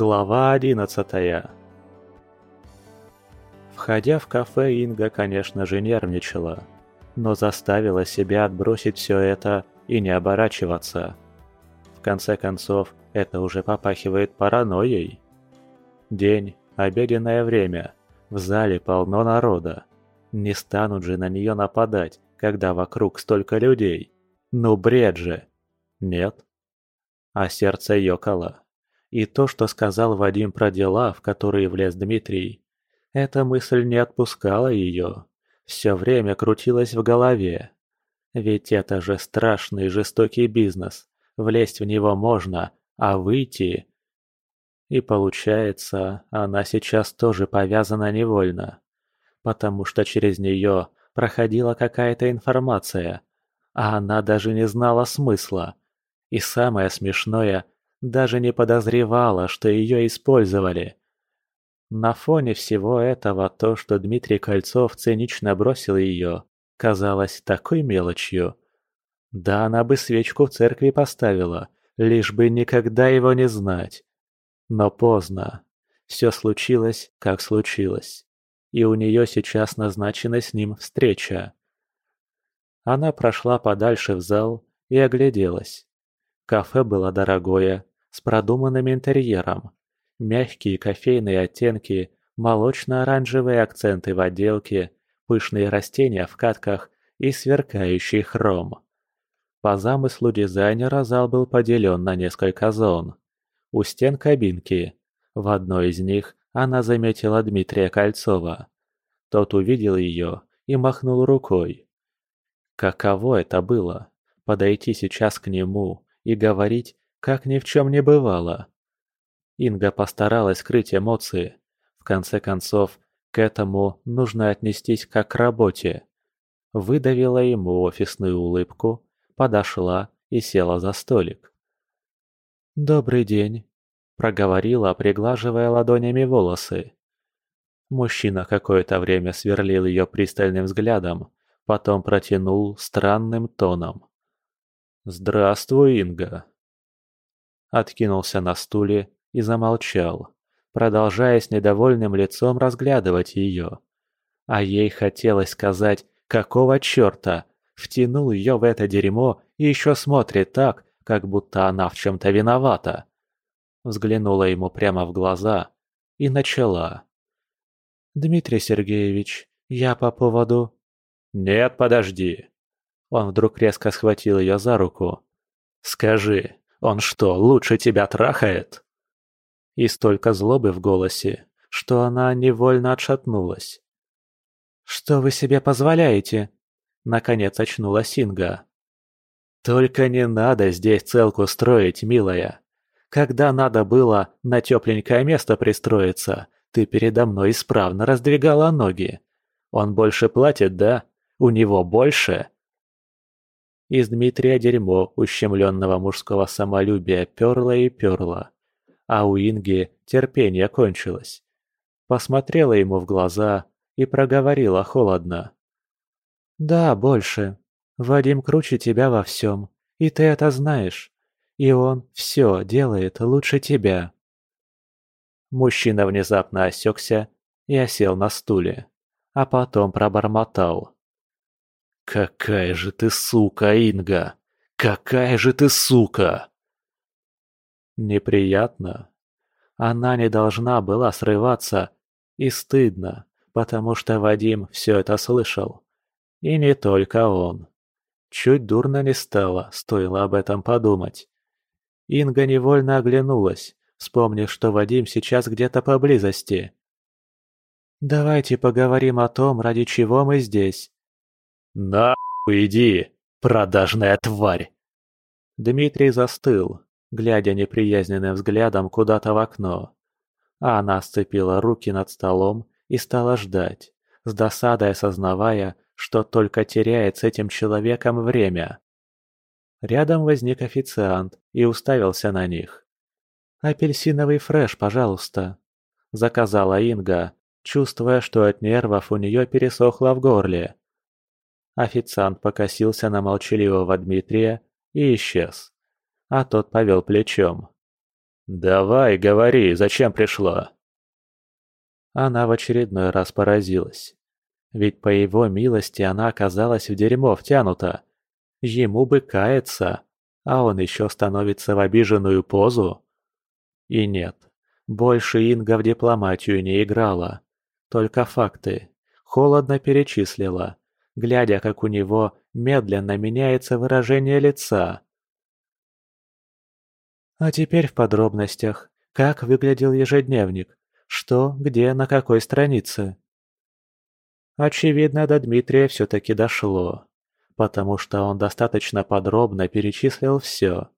Глава одиннадцатая Входя в кафе, Инга, конечно же, нервничала, но заставила себя отбросить все это и не оборачиваться. В конце концов, это уже попахивает паранойей. День, обеденное время, в зале полно народа. Не станут же на нее нападать, когда вокруг столько людей. Ну бред же! Нет? А сердце ёкало. И то, что сказал Вадим про дела, в которые влез Дмитрий, эта мысль не отпускала ее. Все время крутилась в голове. Ведь это же страшный жестокий бизнес. Влезть в него можно, а выйти... И получается, она сейчас тоже повязана невольно. Потому что через нее проходила какая-то информация, а она даже не знала смысла. И самое смешное – даже не подозревала, что ее использовали. На фоне всего этого то, что Дмитрий Кольцов цинично бросил ее, казалось такой мелочью. Да она бы свечку в церкви поставила, лишь бы никогда его не знать. Но поздно. Все случилось, как случилось. И у нее сейчас назначена с ним встреча. Она прошла подальше в зал и огляделась. Кафе было дорогое, с продуманным интерьером. Мягкие кофейные оттенки, молочно-оранжевые акценты в отделке, пышные растения в катках и сверкающий хром. По замыслу дизайнера зал был поделен на несколько зон. У стен кабинки. В одной из них она заметила Дмитрия Кольцова. Тот увидел ее и махнул рукой. Каково это было – подойти сейчас к нему и говорить как ни в чем не бывало. Инга постаралась скрыть эмоции. В конце концов, к этому нужно отнестись как к работе. Выдавила ему офисную улыбку, подошла и села за столик. «Добрый день», – проговорила, приглаживая ладонями волосы. Мужчина какое-то время сверлил ее пристальным взглядом, потом протянул странным тоном. «Здравствуй, Инга!» Откинулся на стуле и замолчал, продолжая с недовольным лицом разглядывать ее. А ей хотелось сказать «какого черта?» Втянул ее в это дерьмо и еще смотрит так, как будто она в чем-то виновата. Взглянула ему прямо в глаза и начала. «Дмитрий Сергеевич, я по поводу...» «Нет, подожди!» Он вдруг резко схватил ее за руку. «Скажи, он что, лучше тебя трахает?» И столько злобы в голосе, что она невольно отшатнулась. «Что вы себе позволяете?» Наконец очнула Синга. «Только не надо здесь целку строить, милая. Когда надо было на тепленькое место пристроиться, ты передо мной исправно раздвигала ноги. Он больше платит, да? У него больше?» Из Дмитрия дерьмо ущемленного мужского самолюбия перло и перло. А у Инги терпение кончилось. Посмотрела ему в глаза и проговорила холодно. «Да, больше. Вадим круче тебя во всем, и ты это знаешь. И он все делает лучше тебя». Мужчина внезапно осекся и осел на стуле, а потом пробормотал. «Какая же ты сука, Инга! Какая же ты сука!» Неприятно. Она не должна была срываться. И стыдно, потому что Вадим все это слышал. И не только он. Чуть дурно не стало, стоило об этом подумать. Инга невольно оглянулась, вспомнив, что Вадим сейчас где-то поблизости. «Давайте поговорим о том, ради чего мы здесь», «На иди, продажная тварь!» Дмитрий застыл, глядя неприязненным взглядом куда-то в окно. А она сцепила руки над столом и стала ждать, с досадой осознавая, что только теряет с этим человеком время. Рядом возник официант и уставился на них. «Апельсиновый фреш, пожалуйста», — заказала Инга, чувствуя, что от нервов у нее пересохло в горле. Официант покосился на молчаливого Дмитрия и исчез. А тот повел плечом. «Давай, говори, зачем пришла?» Она в очередной раз поразилась. Ведь по его милости она оказалась в дерьмо втянута. Ему бы каяться, а он еще становится в обиженную позу. И нет, больше Инга в дипломатию не играла. Только факты. Холодно перечислила, глядя, как у него медленно меняется выражение лица. А теперь в подробностях. Как выглядел ежедневник? Что, где, на какой странице? Очевидно, до Дмитрия все-таки дошло, потому что он достаточно подробно перечислил все.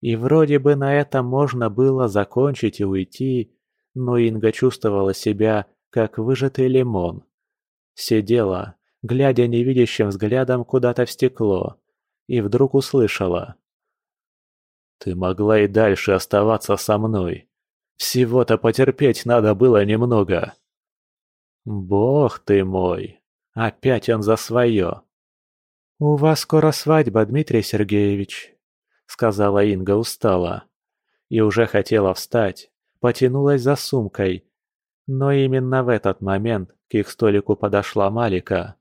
И вроде бы на этом можно было закончить и уйти, но Инга чувствовала себя, как выжатый лимон. Сидела, глядя невидящим взглядом куда-то в стекло, и вдруг услышала. «Ты могла и дальше оставаться со мной. Всего-то потерпеть надо было немного». «Бог ты мой! Опять он за свое!» «У вас скоро свадьба, Дмитрий Сергеевич», — сказала Инга устало. И уже хотела встать, потянулась за сумкой. Но именно в этот момент к их столику подошла Малика.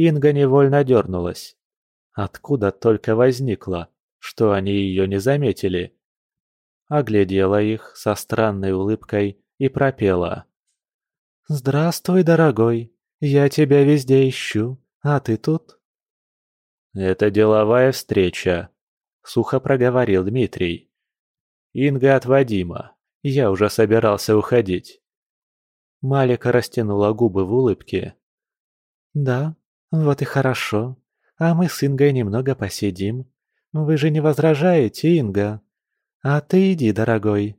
Инга невольно дернулась. Откуда только возникла, что они ее не заметили. Оглядела их со странной улыбкой и пропела. «Здравствуй, дорогой. Я тебя везде ищу. А ты тут?» «Это деловая встреча», — сухо проговорил Дмитрий. «Инга от Вадима. Я уже собирался уходить». Малика растянула губы в улыбке. «Да, вот и хорошо. А мы с Ингой немного посидим. Вы же не возражаете, Инга? А ты иди, дорогой».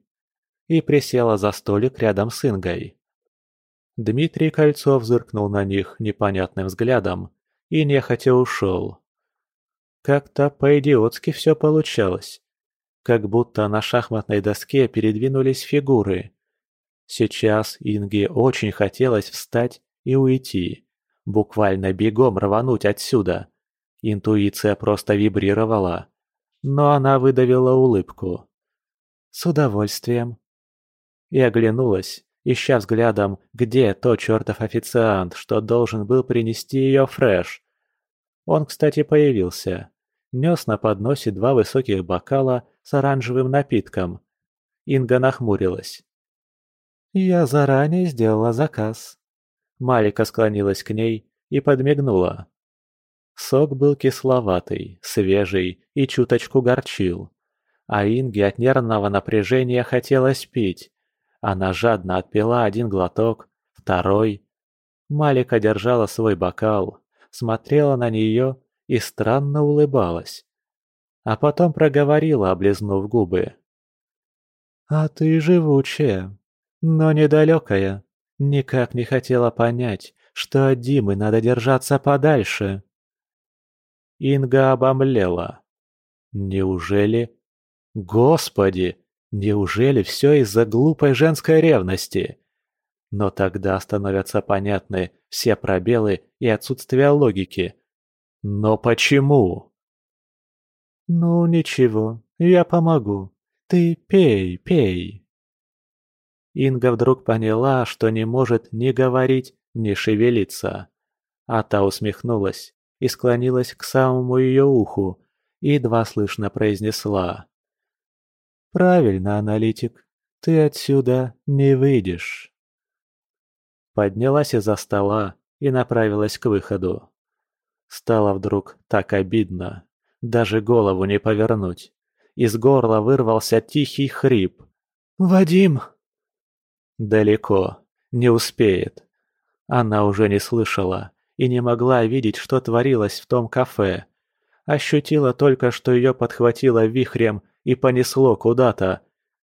И присела за столик рядом с Ингой. Дмитрий Кольцов зыркнул на них непонятным взглядом и нехотя ушел. Как-то по-идиотски все получалось. Как будто на шахматной доске передвинулись фигуры. Сейчас Инге очень хотелось встать и уйти. Буквально бегом рвануть отсюда. Интуиция просто вибрировала. Но она выдавила улыбку. «С удовольствием». И оглянулась, ища взглядом, где тот чертов официант, что должен был принести ее фреш. Он, кстати, появился. Нес на подносе два высоких бокала с оранжевым напитком. Инга нахмурилась. «Я заранее сделала заказ». Малика склонилась к ней и подмигнула. Сок был кисловатый, свежий и чуточку горчил. А Инге от нервного напряжения хотелось пить. Она жадно отпила один глоток, второй. Малика держала свой бокал, смотрела на нее и странно улыбалась. А потом проговорила, облизнув губы. «А ты живучая, но недалекая. Никак не хотела понять, что от Димы надо держаться подальше». Инга обомлела. «Неужели...» «Господи!» Неужели все из-за глупой женской ревности? Но тогда становятся понятны все пробелы и отсутствие логики. Но почему? Ну ничего, я помогу. Ты пей, пей. Инга вдруг поняла, что не может ни говорить, ни шевелиться. А та усмехнулась и склонилась к самому ее уху и едва слышно произнесла. «Правильно, аналитик, ты отсюда не выйдешь». Поднялась из-за стола и направилась к выходу. Стало вдруг так обидно, даже голову не повернуть. Из горла вырвался тихий хрип. «Вадим!» Далеко, не успеет. Она уже не слышала и не могла видеть, что творилось в том кафе. Ощутила только, что ее подхватило вихрем и понесло куда-то,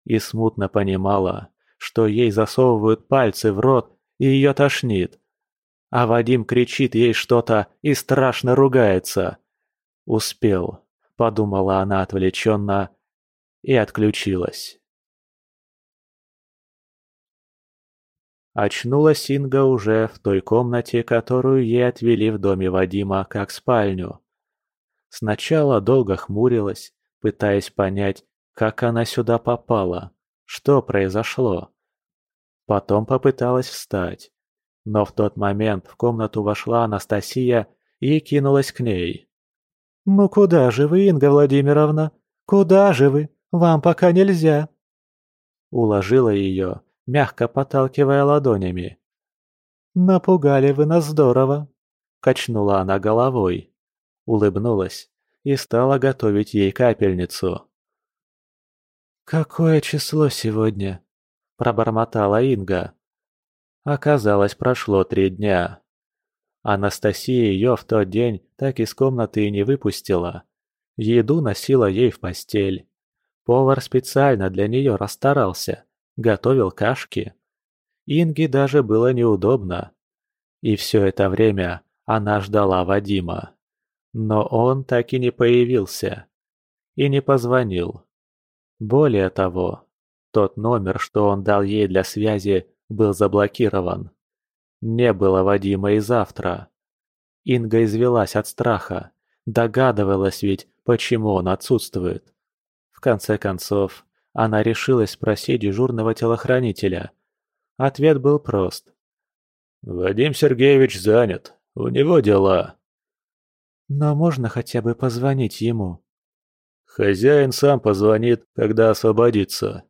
и смутно понимала, что ей засовывают пальцы в рот и ее тошнит. А Вадим кричит ей что-то и страшно ругается. «Успел», — подумала она отвлеченно и отключилась. Очнулась Инга уже в той комнате, которую ей отвели в доме Вадима как спальню. Сначала долго хмурилась, пытаясь понять, Как она сюда попала? Что произошло? Потом попыталась встать. Но в тот момент в комнату вошла Анастасия и кинулась к ней. «Ну куда же вы, Инга Владимировна? Куда же вы? Вам пока нельзя!» Уложила ее, мягко подталкивая ладонями. «Напугали вы нас здорово!» Качнула она головой, улыбнулась и стала готовить ей капельницу. «Какое число сегодня?» – пробормотала Инга. Оказалось, прошло три дня. Анастасия ее в тот день так из комнаты и не выпустила. Еду носила ей в постель. Повар специально для нее расстарался, готовил кашки. Инге даже было неудобно. И все это время она ждала Вадима. Но он так и не появился. И не позвонил. Более того, тот номер, что он дал ей для связи, был заблокирован. Не было Вадима и завтра. Инга извелась от страха. Догадывалась ведь, почему он отсутствует. В конце концов, она решилась спросить дежурного телохранителя. Ответ был прост. «Вадим Сергеевич занят. У него дела». «Но можно хотя бы позвонить ему?» «Хозяин сам позвонит, когда освободится».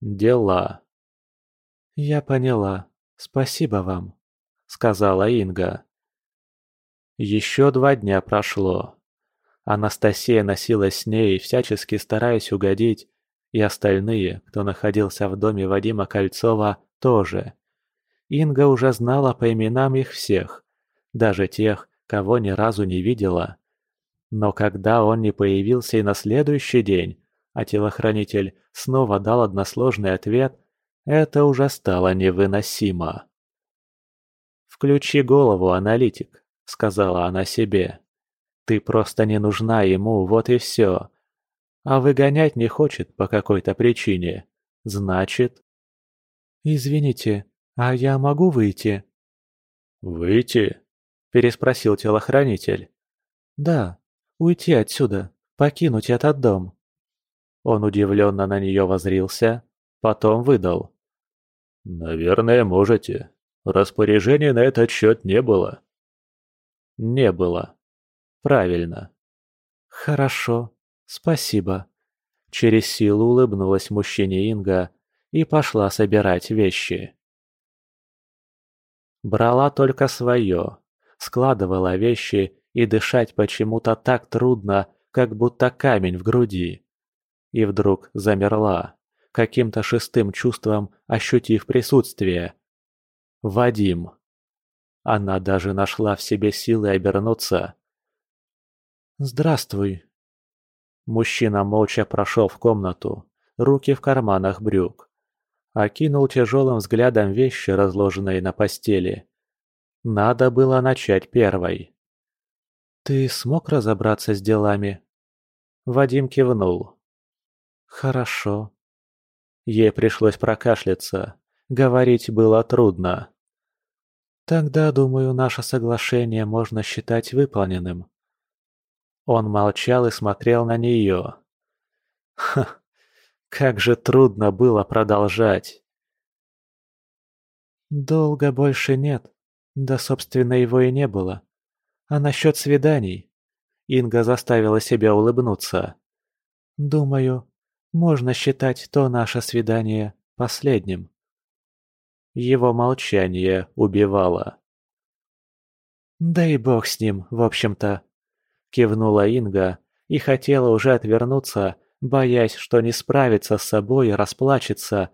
«Дела». «Я поняла. Спасибо вам», — сказала Инга. Еще два дня прошло. Анастасия носилась с ней, всячески стараясь угодить, и остальные, кто находился в доме Вадима Кольцова, тоже. Инга уже знала по именам их всех, даже тех, кого ни разу не видела. Но когда он не появился и на следующий день, а телохранитель снова дал односложный ответ, это уже стало невыносимо. «Включи голову, аналитик», — сказала она себе. «Ты просто не нужна ему, вот и все. А выгонять не хочет по какой-то причине. Значит...» «Извините, а я могу выйти?» «Выйти?» — переспросил телохранитель. «Да, уйти отсюда, покинуть этот дом». Он удивленно на нее возрился, потом выдал. «Наверное, можете. Распоряжений на этот счет не было». «Не было. Правильно». «Хорошо. Спасибо». Через силу улыбнулась мужчине Инга и пошла собирать вещи. Брала только свое, складывала вещи и дышать почему-то так трудно, как будто камень в груди. И вдруг замерла каким-то шестым чувством ощутив присутствие. Вадим. Она даже нашла в себе силы обернуться. «Здравствуй». Мужчина молча прошел в комнату, руки в карманах брюк. Окинул тяжелым взглядом вещи, разложенные на постели. Надо было начать первой. «Ты смог разобраться с делами?» Вадим кивнул. «Хорошо. Ей пришлось прокашляться. Говорить было трудно. «Тогда, думаю, наше соглашение можно считать выполненным». Он молчал и смотрел на нее. Ха, как же трудно было продолжать. «Долго больше нет. Да, собственно, его и не было. А насчет свиданий?» Инга заставила себя улыбнуться. «Думаю, можно считать то наше свидание последним. Его молчание убивало. «Да и бог с ним, в общем-то», — кивнула Инга и хотела уже отвернуться, боясь, что не справится с собой и расплачется.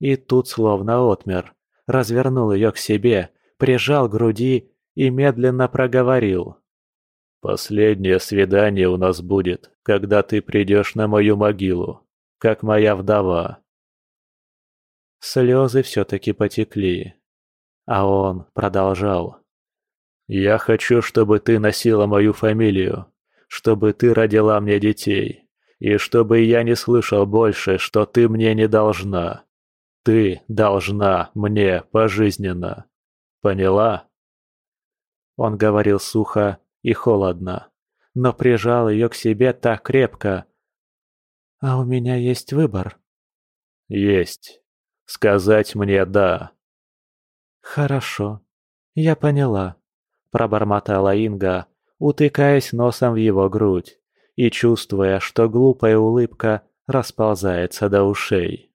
И тут словно отмер, развернул ее к себе, прижал к груди и медленно проговорил. Последнее свидание у нас будет, когда ты придешь на мою могилу, как моя вдова. Слезы все-таки потекли. А он продолжал. «Я хочу, чтобы ты носила мою фамилию, чтобы ты родила мне детей, и чтобы я не слышал больше, что ты мне не должна. Ты должна мне пожизненно. Поняла?» Он говорил сухо и холодно, но прижал ее к себе так крепко. «А у меня есть выбор». «Есть. Сказать мне «да». «Хорошо. Я поняла», – пробормотала Инга, утыкаясь носом в его грудь и чувствуя, что глупая улыбка расползается до ушей.